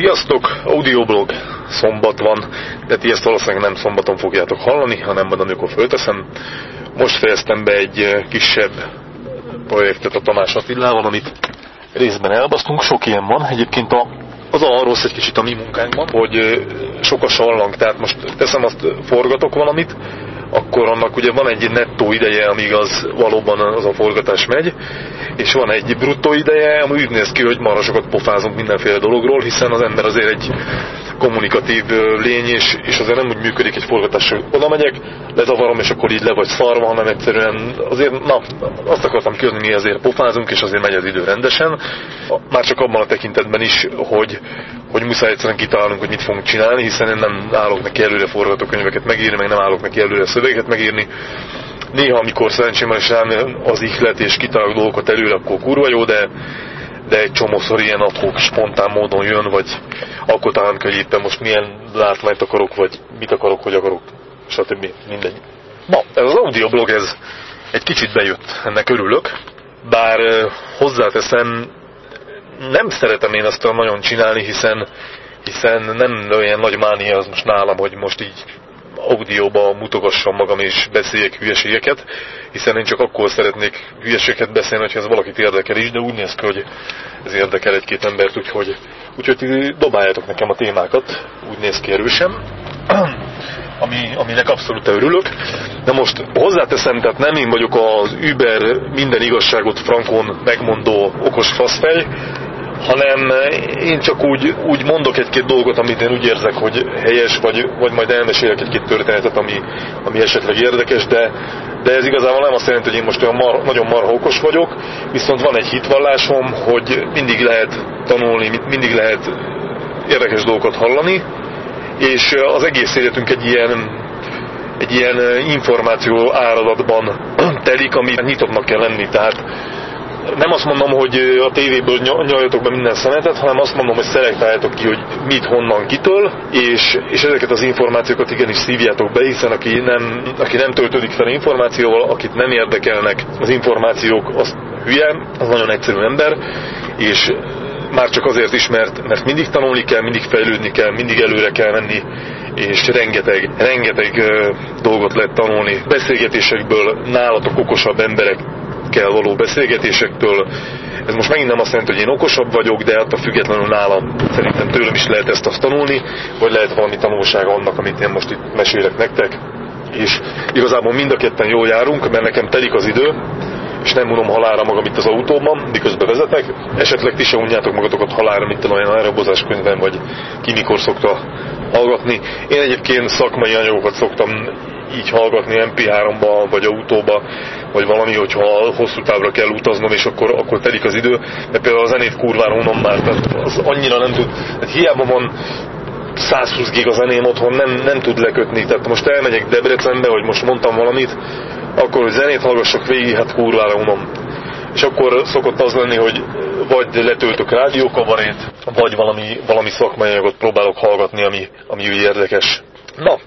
Sziasztok! Audioblog szombat van, de ti ezt valószínűleg nem szombaton fogjátok hallani, hanem majd amikor fölteszem. Most fejeztem be egy eh, kisebb projektet a Tamás Attilával, amit részben elbasztunk, sok ilyen van. Egyébként a, az arról egy kicsit a mi munkánkban, hogy eh, sok a sallang, tehát most teszem azt, forgatok valamit, akkor annak ugye van egy nettó ideje, amíg az valóban az a forgatás megy, és van egy bruttó ideje, ami úgy néz ki, hogy marha sokat pofázunk mindenféle dologról, hiszen az ember azért egy kommunikatív lény, és, és azért nem úgy működik egy forgatás, hogy oda megyek, lezavarom, és akkor így le vagy szarva, hanem egyszerűen azért, na, azt akartam kijönni, mi ezért pofázunk, és azért megy az idő rendesen. Már csak abban a tekintetben is, hogy, hogy muszáj egyszerűen kitalálnunk, hogy mit fogunk csinálni, hiszen én nem állok neki előre forgatókönyveket megírni, meg nem állok neki előre szöveget megírni. Néha, amikor szerencsém is az ihlet és kitalálok dolgokat előre, akkor kurva jó, de de egy csomószor ilyen adhok, spontán módon jön, vagy akkor talán, hogy éppen most milyen látványt akarok, vagy mit akarok, hogy akarok, stb. mindegy. Na, ez az audioblog, ez egy kicsit bejött, ennek örülök, bár hozzáteszem, nem szeretem én ezt nagyon csinálni, hiszen, hiszen nem olyan nagy mánia az most nálam, hogy most így audióba mutogassam magam és beszéljek hülyeségeket, hiszen én csak akkor szeretnék hülyeségeket beszélni, hogyha ez valakit érdekel is, de úgy néz ki, hogy ez érdekel egy-két embert, úgyhogy, úgyhogy dobáljátok nekem a témákat, úgy néz ki erősen, ami, aminek abszolút örülök. De most hozzáteszem, tehát nem én vagyok az Uber minden igazságot frankon megmondó okos faszfej, hanem én csak úgy, úgy mondok egy-két dolgot, amit én úgy érzek, hogy helyes, vagy, vagy majd elmesélek egy-két történetet, ami, ami esetleg érdekes, de, de ez igazából nem azt jelenti, hogy én most olyan mar, nagyon marha okos vagyok, viszont van egy hitvallásom, hogy mindig lehet tanulni, mindig lehet érdekes dolgokat hallani, és az egész életünk egy ilyen, egy ilyen információ áradatban telik, amit nyitottnak kell lenni, tehát nem azt mondom, hogy a tévéből nyaljatok be minden szemetet, hanem azt mondom, hogy szelektáljátok ki, hogy mit, honnan, kitől, és, és ezeket az információkat igenis szívjátok be, hiszen aki nem, aki nem töltődik fel információval, akit nem érdekelnek az információk, az hülye, az nagyon egyszerű ember, és már csak azért is, mert, mert mindig tanulni kell, mindig fejlődni kell, mindig előre kell menni, és rengeteg, rengeteg dolgot lehet tanulni. Beszélgetésekből, nálatok okosabb emberek kell való beszélgetésektől. Ez most megint nem azt jelenti, hogy én okosabb vagyok, de attól függetlenül nálam szerintem tőlem is lehet ezt azt tanulni, vagy lehet valami tanulsága annak, amit én most itt mesélek nektek. És igazából mind a ketten jól járunk, mert nekem telik az idő, és nem unom halára magam itt az autóban, miközben vezetek. Esetleg ti se unjátok magatokat halára, mint olyan aerobozás könyvben, vagy ki mikor szokta hallgatni. Én egyébként szakmai anyagokat szoktam így hallgatni MP3-ba, vagy autóba, vagy valami, hogyha hosszú távra kell utaznom, és akkor, akkor telik az idő. De például a zenét kurvára unom már, tehát az annyira nem tud, tehát hiába van 120 gig a zeném otthon, nem, nem tud lekötni. Tehát most elmegyek Debrecenbe, hogy most mondtam valamit, akkor, hogy zenét hallgassak végig, hát kurvára unom. És akkor szokott az lenni, hogy vagy letöltök rádiókabarét, vagy valami, valami szakmai anyagot próbálok hallgatni, ami, ami érdekes. Na,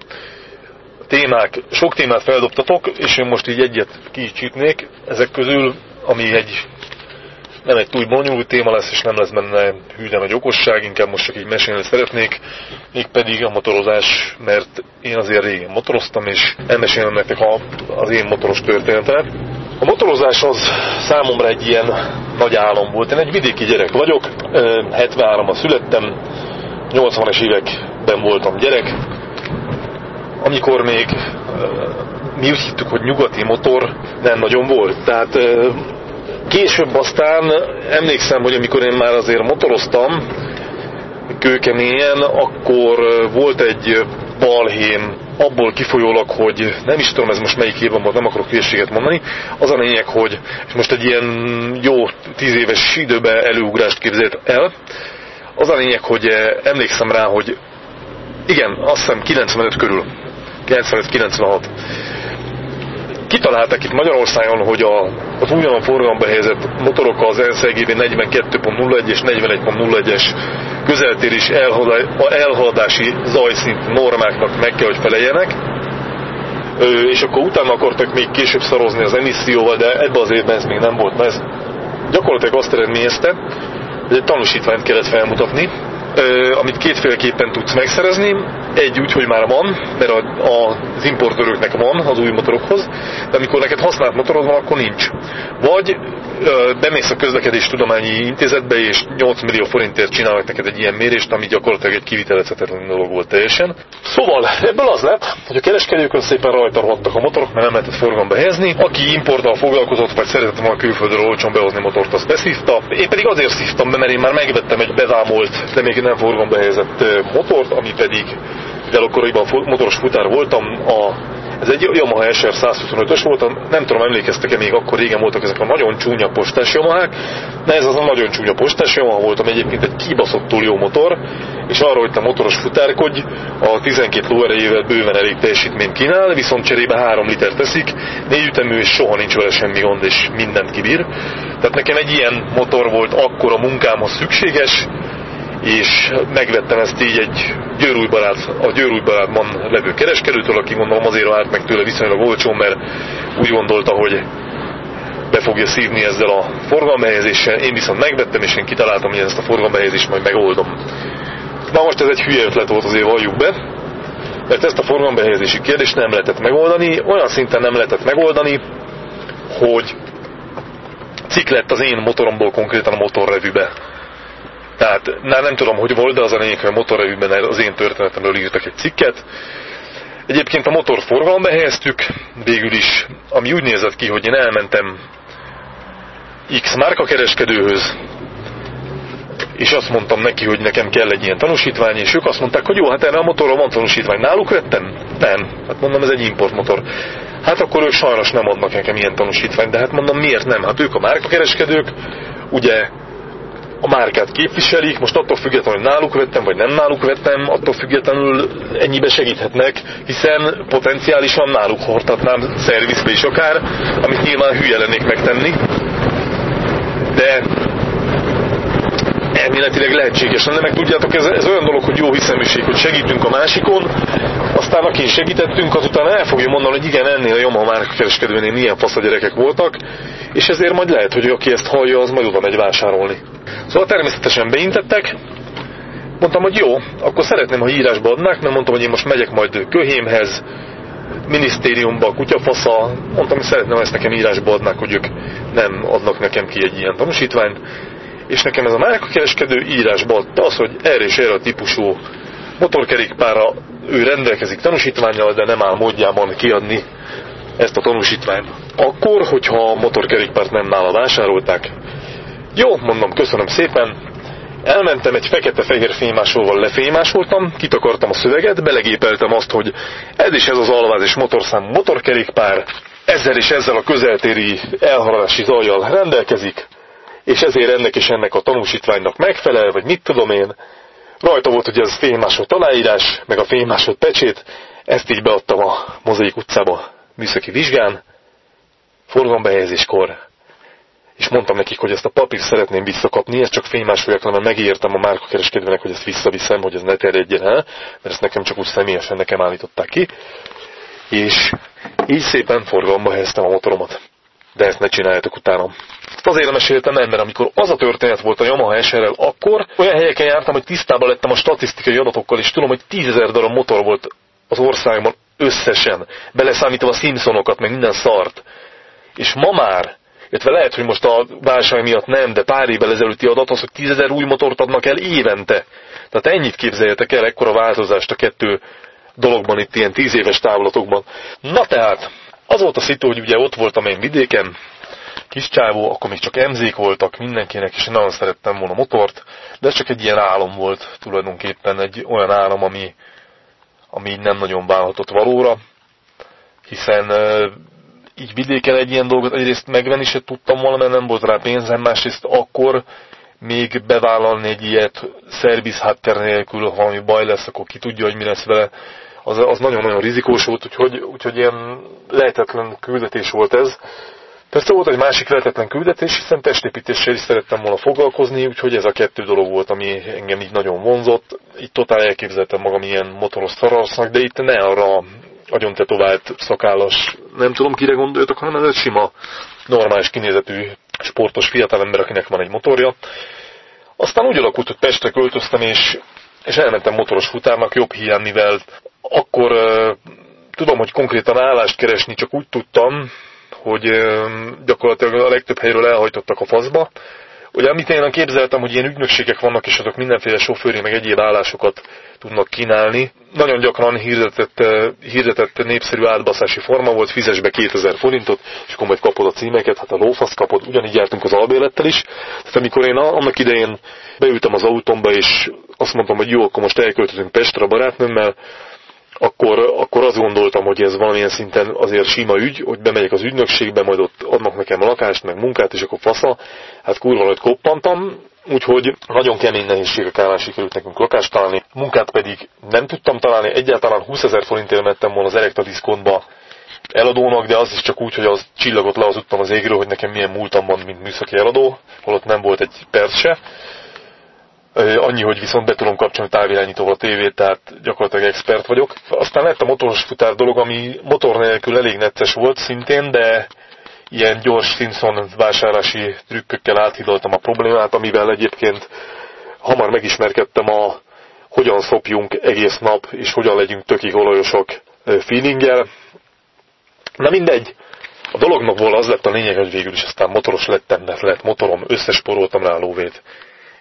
témák, sok témát feldobtatok, és én most így egyet kicsítnék ezek közül, ami egy nem egy túl bonyolult téma lesz, és nem lesz benne hű, nagy okosság, inkább most csak így mesélni szeretnék, mégpedig a motorozás, mert én azért régen motoroztam, és elmesélem nektek a, az én motoros történetemet. A motorozás az számomra egy ilyen nagy álom volt. Én egy vidéki gyerek vagyok, 73-ban születtem, 80-es években voltam gyerek, amikor még mi úgy hittük, hogy nyugati motor nem nagyon volt. Tehát később aztán emlékszem, hogy amikor én már azért motoroztam kőkeményen, akkor volt egy balhém abból kifolyólag, hogy nem is tudom, ez most melyik évben volt, nem akarok hülyeséget mondani. Az a lényeg, hogy most egy ilyen jó tíz éves időben előugrást képzelt el. Az a lényeg, hogy emlékszem rá, hogy igen, azt hiszem 95 körül 95-96. Kitalálták itt Magyarországon, hogy a, az újonnan forgalomba helyezett motorok az NSZGB 42.01 és 41.01-es közeltérés elhaladási zajszint normáknak meg kell, hogy feleljenek. És akkor utána akartak még később szarozni az emisszióval, de ebben az évben ez még nem volt. Mert ez gyakorlatilag azt eredményezte, hogy egy tanúsítványt kellett felmutatni, amit kétféleképpen tudsz megszerezni. Egy úgy, hogy már van, mert a, az importőröknek van az új motorokhoz, de amikor neked használt motorod van, akkor nincs. Vagy bemész a közlekedés tudományi intézetbe, és 8 millió forintért csinálnak neked egy ilyen mérést, ami gyakorlatilag egy kivitelezhetetlen dolog volt teljesen. Szóval ebből az lett, hogy a kereskedőkön szépen rajta rohadtak a motorok, mert nem lehetett forgalomba helyezni. Aki importtal foglalkozott, vagy szeretett volna külföldről olcsón behozni motort, azt beszívta. Én pedig azért szívtam be, mert én már megvettem egy bevámolt, de még nem forgalomba helyezett motort, ami pedig, mivel akkoriban motoros futár voltam, a ez egy Yamaha SR 125-ös volt, nem tudom, emlékeztek-e még akkor régen voltak ezek a nagyon csúnya postás Yamahák, de ez az a nagyon csúnya postás Yamaha volt, ami egyébként egy kibaszottul jó motor, és arra, hogy te motoros futárkodj, a 12 lóerejével bőven elég teljesítményt kínál, viszont cserébe 3 liter teszik, négy ütemű, és soha nincs vele semmi gond, és mindent kibír. Tehát nekem egy ilyen motor volt akkor a munkámhoz szükséges, és megvettem ezt így egy győrújbarát, a győrújbarátban levő kereskedőtől, aki mondom azért állt meg tőle viszonylag olcsó, mert úgy gondolta, hogy be fogja szívni ezzel a forgalmehelyezéssel. Én viszont megvettem, és én kitaláltam, hogy ezt a forgalmehelyezést majd megoldom. Na most ez egy hülye ötlet volt, azért valljuk be, mert ezt a forgalmbehelyezési kérdést nem lehetett megoldani, olyan szinten nem lehetett megoldani, hogy cikk lett az én motoromból konkrétan a motorrevűbe. Tehát nem, nem tudom, hogy volt, de az a lényeg, hogy a motorrevűben az én történetemről írtak egy cikket. Egyébként a motor forgalomba helyeztük, végül is, ami úgy nézett ki, hogy én elmentem X márka kereskedőhöz, és azt mondtam neki, hogy nekem kell egy ilyen tanúsítvány, és ők azt mondták, hogy jó, hát erre a motorról van tanúsítvány. Náluk vettem? Nem. Hát mondom, ez egy importmotor. Hát akkor ők sajnos nem adnak nekem ilyen tanúsítványt, de hát mondom, miért nem? Hát ők a márkakereskedők, ugye a márkát képviselik, most attól függetlenül, hogy náluk vettem, vagy nem náluk vettem, attól függetlenül ennyibe segíthetnek, hiszen potenciálisan náluk hordhatnám szervizbe is akár, amit nyilván hülye lennék megtenni. De elméletileg lehetséges lenne, meg tudjátok, ez, ez olyan dolog, hogy jó hiszeműség, hogy segítünk a másikon, aztán aki segítettünk, azután el fogja mondani, hogy igen, ennél a Yamaha márkakereskedőnél milyen fasz a gyerekek voltak, és ezért majd lehet, hogy aki ezt hallja, az majd oda megy vásárolni. Szóval természetesen beintettek, mondtam, hogy jó, akkor szeretném, ha írásba adnák, mert mondtam, hogy én most megyek majd köhémhez, minisztériumba, kutyafasza, mondtam, hogy szeretném, ha ezt nekem írásba adnák, hogy ők nem adnak nekem ki egy ilyen tanúsítványt, és nekem ez a márkakereskedő írásba adta az, hogy erre és erre a típusú motorkerékpára ő rendelkezik tanúsítványjal, de nem áll módjában kiadni ezt a tanúsítványt. Akkor, hogyha a motorkerékpárt nem nála vásárolták, jó, mondom, köszönöm szépen, elmentem egy fekete-fehér fémásolval lefémásoltam, kitakartam a szöveget, belegépeltem azt, hogy ez is ez az alváz és motorszám motorkerékpár, ezzel és ezzel a közeltéri elhaladási zajjal rendelkezik, és ezért ennek és ennek a tanúsítványnak megfelel, vagy mit tudom én. Rajta volt ugye az fénymásod aláírás, meg a fénymásod pecsét, ezt így beadtam a Mozaik utcába műszaki vizsgán, forgalombehelyezéskor, és mondtam nekik, hogy ezt a papírt szeretném visszakapni, ezt csak fénymásolják, mert megígértem a márkakereskedőnek, hogy ezt visszaviszem, hogy ez ne terjedjen el, mert ezt nekem csak úgy személyesen nekem állították ki. És így szépen forgalomba helyeztem a motoromat. De ezt ne csináljátok utána. Ezt azért meséltem el, mert amikor az a történet volt a Yamaha SR-rel, akkor olyan helyeken jártam, hogy tisztában lettem a statisztikai adatokkal, és tudom, hogy tízezer darab motor volt az országban összesen, beleszámítva a Simpsonokat, meg minden szart. És ma már, illetve lehet, hogy most a válság miatt nem, de pár évvel ezelőtti adat az, hogy tízezer új motort adnak el évente. Tehát ennyit képzeljetek el, ekkora változást a kettő dologban, itt ilyen tíz éves távlatokban. Na tehát, az volt a szitu, hogy ugye ott voltam én vidéken, kis csávó, akkor még csak emzék voltak mindenkinek, és én nagyon szerettem volna motort, de ez csak egy ilyen álom volt tulajdonképpen, egy olyan álom, ami, ami nem nagyon válhatott valóra, hiszen így vidéken egy ilyen dolgot egyrészt megvenni se tudtam volna, mert nem volt rá pénzem, másrészt akkor még bevállalni egy ilyet szerviz háttér nélkül, ha valami baj lesz, akkor ki tudja, hogy mi lesz vele, az, az nagyon-nagyon rizikós volt, úgyhogy, úgyhogy ilyen lehetetlen küldetés volt ez. Persze volt egy másik lehetetlen küldetés, hiszen testépítéssel is szerettem volna foglalkozni, úgyhogy ez a kettő dolog volt, ami engem így nagyon vonzott. Itt totál elképzeltem magam ilyen motoros szararsznak, de itt ne arra agyon tetovált szakállas, nem tudom kire gondoljatok, hanem ez egy sima, normális kinézetű, sportos fiatalember, akinek van egy motorja. Aztán úgy alakult, hogy Pestre költöztem, és, és elmentem motoros futárnak jobb hiány, mivel akkor tudom, hogy konkrétan állást keresni csak úgy tudtam, hogy gyakorlatilag a legtöbb helyről elhajtottak a faszba, Ugye amit én képzeltem, hogy ilyen ügynökségek vannak, és azok mindenféle sofőri, meg egyéb állásokat tudnak kínálni. Nagyon gyakran hirdetett, hirdetett népszerű átbaszási forma volt, fizes be 2000 forintot, és akkor majd kapod a címeket, hát a lófasz kapod, ugyanígy jártunk az albélettel is. Tehát amikor én annak idején beültem az autómba, és azt mondtam, hogy jó, akkor most elköltözünk Pestre a barátnőmmel, akkor, akkor azt gondoltam, hogy ez valamilyen szinten azért sima ügy, hogy bemegyek az ügynökségbe, majd ott adnak nekem lakást, meg munkát, és akkor fasza. Hát kurva hogy koppantam, úgyhogy nagyon kemény nehézségek árán sikerült nekünk lakást találni. Munkát pedig nem tudtam találni, egyáltalán 20 ezer forintért mettem volna az Erekta diszkontba eladónak, de az is csak úgy, hogy az csillagot leazudtam az égről, hogy nekem milyen múltam van, mint műszaki eladó, holott nem volt egy perc se. Annyi, hogy viszont be tudom kapcsolni távirányítóval a tévét, tehát gyakorlatilag expert vagyok. Aztán lett a motoros futár dolog, ami motor nélkül elég necces volt szintén, de ilyen gyors Simpson vásárlási trükkökkel áthidaltam a problémát, amivel egyébként hamar megismerkedtem a hogyan szopjunk egész nap, és hogyan legyünk tökig olajosok feelinggel. Na mindegy, a dolognak volna az lett a lényeg, hogy végül is aztán motoros lettem, mert lett motorom, összesporoltam rá a lóvét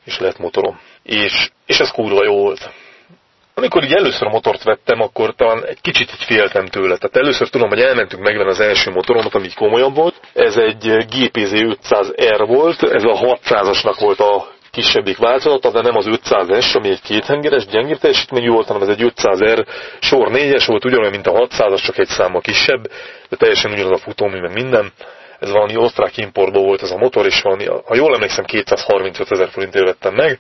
és lett motorom. És, és ez kurva jó volt. Amikor így először a motort vettem, akkor talán egy kicsit így féltem tőle. Tehát először tudom, hogy elmentünk megvenni az első motoromat, ami komolyabb volt. Ez egy GPZ 500R volt, ez a 600-asnak volt a kisebbik változata, de nem az 500S, ami egy kéthengeres, gyengébb teljesítményű volt, hanem ez egy 500R sor 4-es volt, ugyanolyan, mint a 600-as, csak egy száma kisebb, de teljesen ugyanaz a futómű, meg minden ez valami osztrák importból volt ez a motor, és valami, ha jól emlékszem, 235 ezer forintért vettem meg,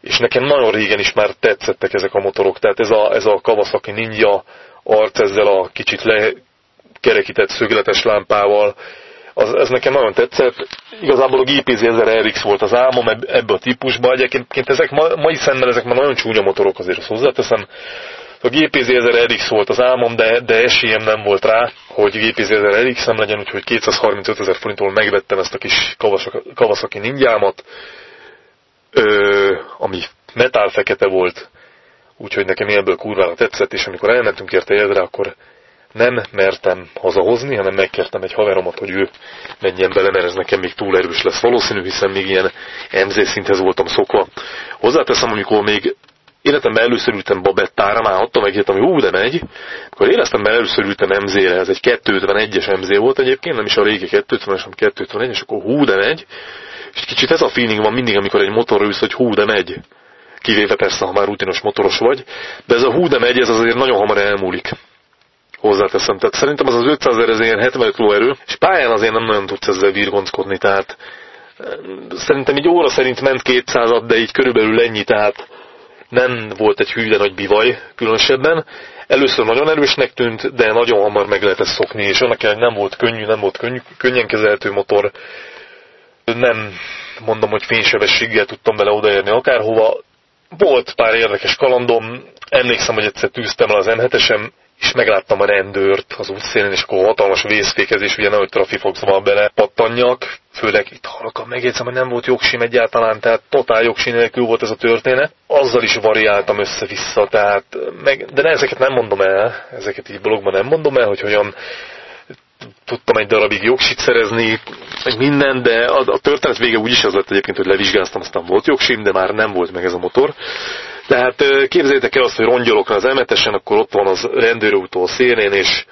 és nekem nagyon régen is már tetszettek ezek a motorok, tehát ez a, ez a Kawasaki Ninja arc ezzel a kicsit lekerekített szögletes lámpával, az, ez nekem nagyon tetszett. Igazából a GPZ 1000 RX volt az álmom ebbe a típusba. Egyébként ezek ma, mai szemmel ezek már nagyon csúnya motorok, azért azt hozzáteszem. A GPZ 1000 RX volt az álmom, de, de esélyem nem volt rá, hogy GPZ 1000 rx nem legyen, úgyhogy 235 ezer forintból megvettem ezt a kis Kawasaki ninjámat, ö, ami metál fekete volt, úgyhogy nekem ebből kurvára tetszett, és amikor elmentünk érte érdre, akkor nem mertem hazahozni, hanem megkértem egy haveromat, hogy ő menjen bele, mert ez nekem még túl erős lesz valószínű, hiszen még ilyen MZ szinthez voltam szokva. Hozzáteszem, amikor még életemben először ültem Babettára, már attól megértem, hogy hú, de megy. Akkor életemben először ültem MZ-re, ez egy 251-es MZ volt egyébként, nem is a régi 250-es, hanem 251 és akkor hú, de megy. És kicsit ez a feeling van mindig, amikor egy motorra ülsz, hogy hú, de megy. Kivéve persze, ha már rutinos motoros vagy. De ez a hú, de megy, ez azért nagyon hamar elmúlik hozzáteszem. Tehát szerintem az az 500 ezer, ez ilyen 75 lóerő, és pályán azért nem nagyon tudsz ezzel virgonckodni, tehát szerintem egy óra szerint ment 200 de így körülbelül ennyi, tehát nem volt egy hű, de nagy bivaj különösebben. Először nagyon erősnek tűnt, de nagyon hamar meg lehetett szokni, és annak nem volt könnyű, nem volt könnyű, könnyen kezelhető motor. Nem mondom, hogy fénysebességgel tudtam vele odaérni akárhova. Volt pár érdekes kalandom, emlékszem, hogy egyszer tűztem el az M7-esem, és megláttam a rendőrt az útszélén, és akkor hatalmas vészfékezés, ugye nehogy trafifoxban bele pattanjak, főleg itt halkan megjegyzem, hogy nem volt jogsim egyáltalán, tehát totál jogsim nélkül volt ez a történet. Azzal is variáltam össze-vissza, tehát, meg, de ne, ezeket nem mondom el, ezeket így blogban nem mondom el, hogy hogyan tudtam egy darabig jogsit szerezni, meg minden, de a, a történet vége úgyis az lett egyébként, hogy levizsgáztam, aztán volt jogsim, de már nem volt meg ez a motor. Tehát képzeljétek el azt, hogy rongyolok az emetesen, akkor ott van az rendőrútó szélén, és,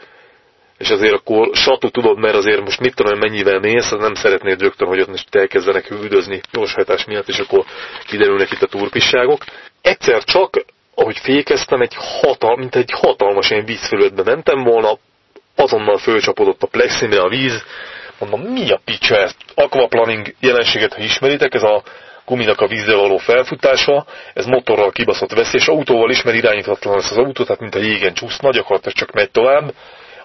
és azért akkor satú tudod, mert azért most mit tudom, mennyivel mész, nem szeretnéd rögtön, hogy ott most elkezdenek üldözni gyorshajtás miatt, és akkor kiderülnek itt a turpisságok. Egyszer csak, ahogy fékeztem, egy hatal, mint egy hatalmas ilyen vízfelületbe mentem volna, azonnal fölcsapodott a pleximre a víz, mondom, mi a picsa ezt? Aquaplaning jelenséget, ha ismeritek, ez a guminak a vízzel való felfutása, ez motorral kibaszott veszélyes, autóval is, mert irányíthatatlan lesz az autó, tehát mint a jégen csúszna, gyakorlatilag csak megy tovább,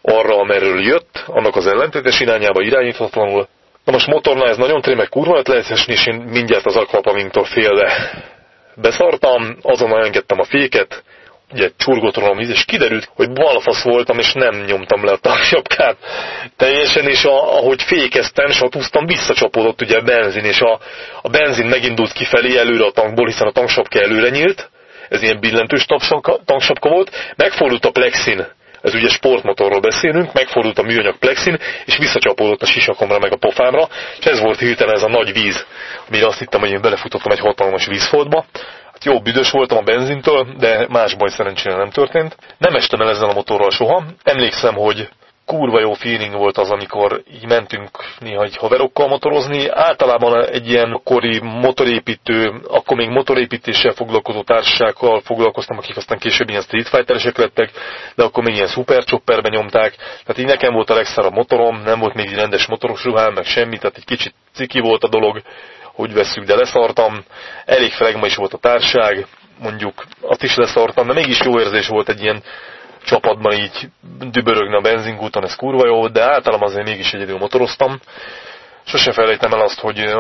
arra, amerről jött, annak az ellentétes irányába irányíthatatlanul. Na most motornál ez nagyon trémek kurva lehet esni, és én mindjárt az aquapamingtól félve beszartam, azonnal engedtem a féket, ugye a víz, és kiderült, hogy balfasz voltam, és nem nyomtam le a tanksapkát teljesen, és a, ahogy fékeztem, és húztam, visszacsapódott ugye a benzin, és a, a benzin megindult kifelé előre a tankból, hiszen a tanksapka előre nyílt, ez ilyen billentős tanksapka, tanksapka volt, megfordult a plexin, ez ugye sportmotorról beszélünk, megfordult a műanyag plexin, és visszacsapódott a sisakomra meg a pofámra, és ez volt hirtelen ez a nagy víz, amire azt hittem, hogy én belefutottam egy hatalmas vízfoltba. Hát jó, büdös voltam a benzintől, de más baj szerencsére nem történt. Nem estem el ezzel a motorral soha. Emlékszem, hogy kurva jó feeling volt az, amikor így mentünk néha egy haverokkal motorozni. Általában egy ilyen kori motorépítő, akkor még motorépítéssel foglalkozó társasággal foglalkoztam, akik aztán később ilyen Street Fighteresek lettek, de akkor még ilyen Super Chopperben nyomták. Tehát így nekem volt a legszárabb motorom, nem volt még egy rendes motoros ruhám, meg semmi, tehát egy kicsit ciki volt a dolog, hogy vesszük, de leszartam. Elég flegma is volt a társág, mondjuk azt is leszartam, de mégis jó érzés volt egy ilyen csapatban így dübörögni a benzinkúton, ez kurva jó, de általában azért mégis egyedül motoroztam. Sose felejtem el azt, hogy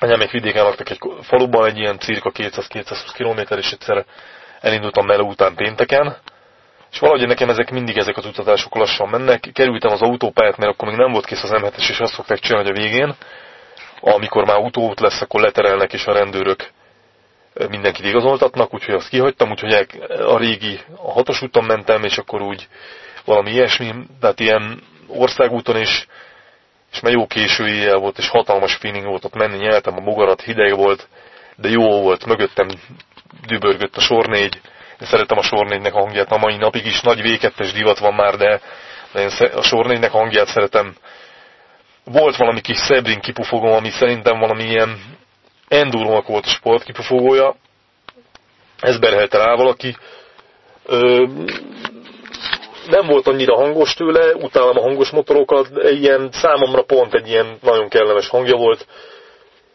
anyámék vidéken laktak egy faluban, egy ilyen cirka 200-220 km, és egyszer elindultam meló után pénteken, és valahogy nekem ezek mindig ezek az utatások lassan mennek. Kerültem az autópályát, mert akkor még nem volt kész az m és azt szokták csinálni, hogy a végén, amikor már autóút lesz, akkor leterelnek, és a rendőrök mindenkit igazoltatnak, úgyhogy azt kihagytam, úgyhogy a régi, a hatos úton mentem, és akkor úgy valami ilyesmi, tehát ilyen országúton is, és már jó késő éjjel volt, és hatalmas feeling volt ott menni, nyeltem a bogarat, hideg volt, de jó volt, mögöttem dübörgött a sor négy, én szeretem a sor négynek hangját a mai napig is, nagy v divat van már, de, de én a sor négynek hangját szeretem. Volt valami kis Sebring kipufogom, ami szerintem valami ilyen Endurónak volt a sportkipufogója, ez berhelte rá valaki. Ö, nem volt annyira hangos tőle, utálom a hangos motorokat, ilyen számomra pont egy ilyen nagyon kellemes hangja volt,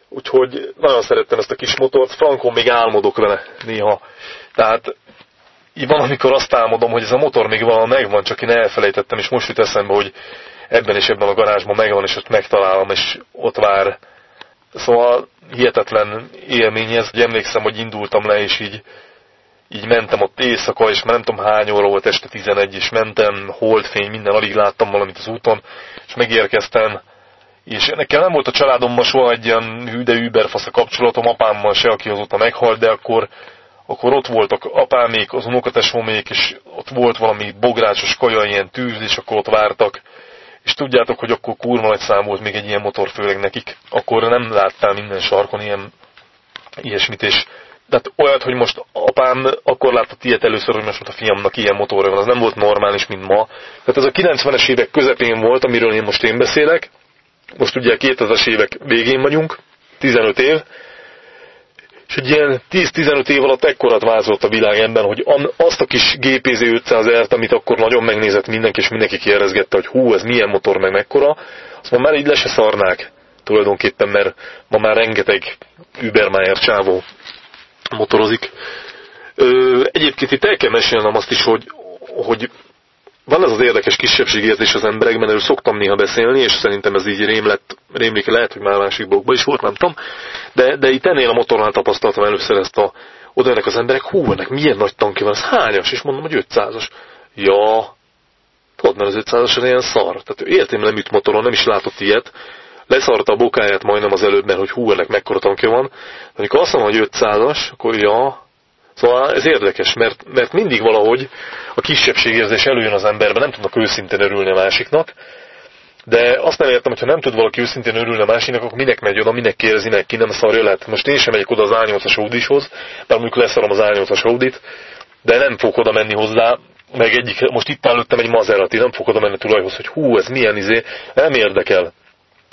úgyhogy nagyon szerettem ezt a kis motort, frankon még álmodok vele néha. Tehát így van, amikor azt álmodom, hogy ez a motor még valami megvan, csak én elfelejtettem, és most jut eszembe, hogy ebben és ebben a garázsban megvan, és ott megtalálom, és ott vár. Szóval hihetetlen élmény ez, hogy emlékszem, hogy indultam le, és így, így mentem ott éjszaka, és már nem tudom hány óra volt, este 11, és mentem, holdfény, minden, alig láttam valamit az úton, és megérkeztem, és nekem nem volt a családommal soha egy ilyen hűde überfasz a kapcsolatom, apámmal se, aki azóta meghalt, de akkor, akkor ott voltak apámék, az unokatesómék, és ott volt valami bográcsos kaja, ilyen tűz, és akkor ott vártak, és tudjátok, hogy akkor kurva nagy szám volt még egy ilyen motor, főleg nekik. Akkor nem láttál minden sarkon ilyen ilyesmit, és tehát olyat, hogy most apám akkor látott ilyet először, hogy most a fiamnak ilyen motorja van, az nem volt normális, mint ma. Tehát ez a 90-es évek közepén volt, amiről én most én beszélek. Most ugye 2000-es évek végén vagyunk, 15 év, és egy ilyen 10-15 év alatt ekkorat vázolt a világ ebben, hogy azt a kis GPZ 500-ert, amit akkor nagyon megnézett mindenki, és mindenki kérdezgette, hogy hú, ez milyen motor, meg mekkora, azt ma már így le se szarnák tulajdonképpen, mert ma már rengeteg Übermeier csávó motorozik. Ö, egyébként itt el kell mesélnem azt is, hogy, hogy van ez az érdekes kisebbségérzés az emberekben, erről szoktam néha beszélni, és szerintem ez így rém lett, rémlik, lehet, hogy már másik blogban is volt, nem tudom, de, de itt ennél a motornál tapasztaltam először ezt a, oda az emberek, hú, ennek milyen nagy tankja van, ez hányas? És mondom, hogy 500-as. Ja, tudod, mert az 500-as ilyen szar. Tehát életében nem üt motoron, nem is látott ilyet. Leszarta a bokáját majdnem az előbb, mert hogy hú, ennek mekkora tankja van. De amikor azt mondom, hogy 500-as, akkor ja, Szóval ez érdekes, mert, mert mindig valahogy a kisebbségérzés előjön az emberben, nem tudnak őszintén örülni a másiknak, de azt nem értem, hogyha nem tud valaki őszintén örülni a másiknak, akkor minek megy oda, minek kérdezi meg, ki nem szarja lehet. Most én sem megyek oda az A8-as Audishoz, bár mondjuk leszarom az A8-as Audit, de nem fog oda menni hozzá, meg egyik, most itt előttem egy Maserati, nem fog oda menni tulajhoz, hogy hú, ez milyen izé, nem érdekel.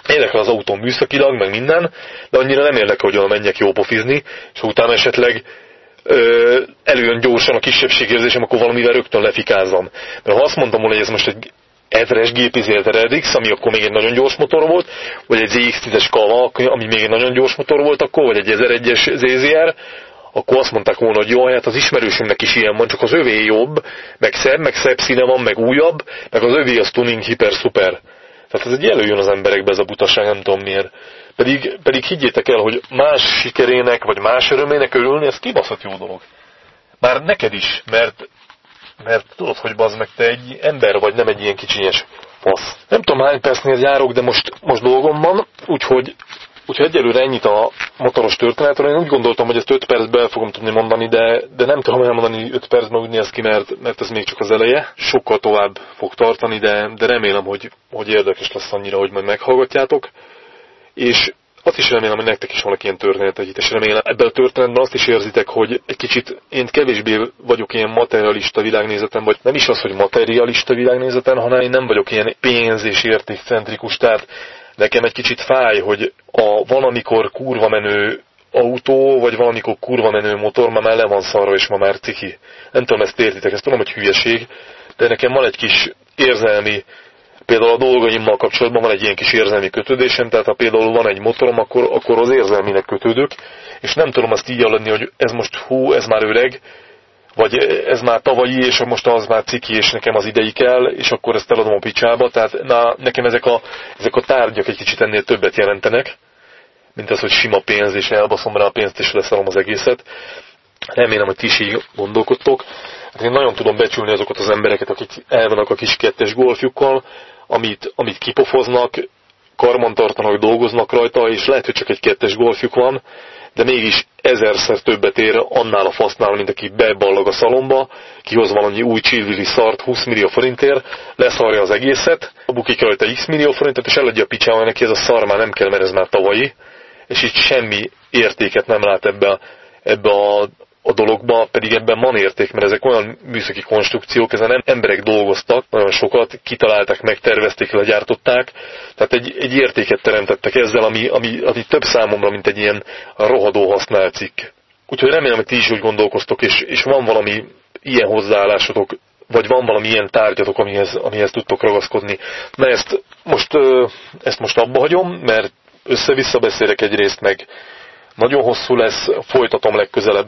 Érdekel az autó műszakilag, meg minden, de annyira nem érdekel, hogy oda menjek jó pofizni, és utána esetleg ö, előjön gyorsan a kisebbségérzésem, akkor valamivel rögtön lefikázzam. Mert ha azt mondtam volna, hogy ez most egy ezres GPZ RDX, ami akkor még egy nagyon gyors motor volt, vagy egy ZX-10-es Kava, ami még egy nagyon gyors motor volt akkor, vagy egy 1001-es ZZR, akkor azt mondták volna, hogy jó, hát az ismerősünknek is ilyen van, csak az övé jobb, meg szebb, meg szebb színe van, meg újabb, meg az övé az tuning hiper szuper. Tehát ez egy előjön az emberekbe ez a butaság, nem tudom miért. Pedig, pedig higgyétek el, hogy más sikerének, vagy más örömének örülni, ez kibaszott jó dolog. Már neked is, mert mert tudod, hogy bazd meg, te egy ember vagy, nem egy ilyen kicsinyes fasz. Nem tudom hány percnél járok, de most, most dolgom van, úgyhogy Úgyhogy egyelőre ennyit a motoros történetről. Én úgy gondoltam, hogy ezt 5 percben el fogom tudni mondani, de, de nem tudom elmondani 5 percben úgy néz ki, mert, mert ez még csak az eleje. Sokkal tovább fog tartani, de, de remélem, hogy, hogy érdekes lesz annyira, hogy majd meghallgatjátok. És azt is remélem, hogy nektek is vannak ilyen történetek és remélem ebben a történetben azt is érzitek, hogy egy kicsit én kevésbé vagyok ilyen materialista világnézetem, vagy nem is az, hogy materialista világnézetem, hanem én nem vagyok ilyen pénz- és értékcentrikus, tehát nekem egy kicsit fáj, hogy a valamikor kurva menő autó, vagy valamikor kurva menő motor ma már le van szarra, és ma már ciki. Nem tudom, ezt értitek, ezt tudom, hogy hülyeség, de nekem van egy kis érzelmi, például a dolgaimmal kapcsolatban van egy ilyen kis érzelmi kötődésem, tehát ha például van egy motorom, akkor, akkor az érzelminek kötődök, és nem tudom azt így aladni, hogy ez most hú, ez már öreg, vagy ez már tavalyi, és most az már ciki, és nekem az idei kell, és akkor ezt eladom a picsába. Tehát na, nekem ezek a, ezek a tárgyak egy kicsit ennél többet jelentenek, mint az, hogy sima pénz, és elbaszom rá a pénzt, és leszarom az egészet. Remélem, hogy ti is így gondolkodtok. Hát én nagyon tudom becsülni azokat az embereket, akik elvannak a kis kettes golfjukkal, amit, amit kipofoznak, karmantartanak, dolgoznak rajta, és lehet, hogy csak egy kettes golfjuk van, de mégis ezerszer többet ér annál a fasznál, mint aki beballag a szalomba, kihoz valami új csillvili szart 20 millió forintért, leszarja az egészet, bukik rajta x millió forintot, és eladja a picsába, neki ez a szar már nem kell, mert ez már tavalyi, és itt semmi értéket nem lát ebbe, ebbe a a dologba, pedig ebben van érték, mert ezek olyan műszaki konstrukciók, ezen emberek dolgoztak, nagyon sokat, kitalálták, megtervezték, legyártották, tehát egy, egy értéket teremtettek ezzel, ami, ami, ami több számomra, mint egy ilyen rohadó használcikk. Úgyhogy remélem, hogy ti is úgy gondolkoztok, és, és van valami ilyen hozzáállásotok, vagy van valami ilyen tárgyatok, amihez, amihez tudtok ragaszkodni. Na ezt most, ezt most abba hagyom, mert össze-vissza beszélek egyrészt, meg nagyon hosszú lesz, folytatom legközelebb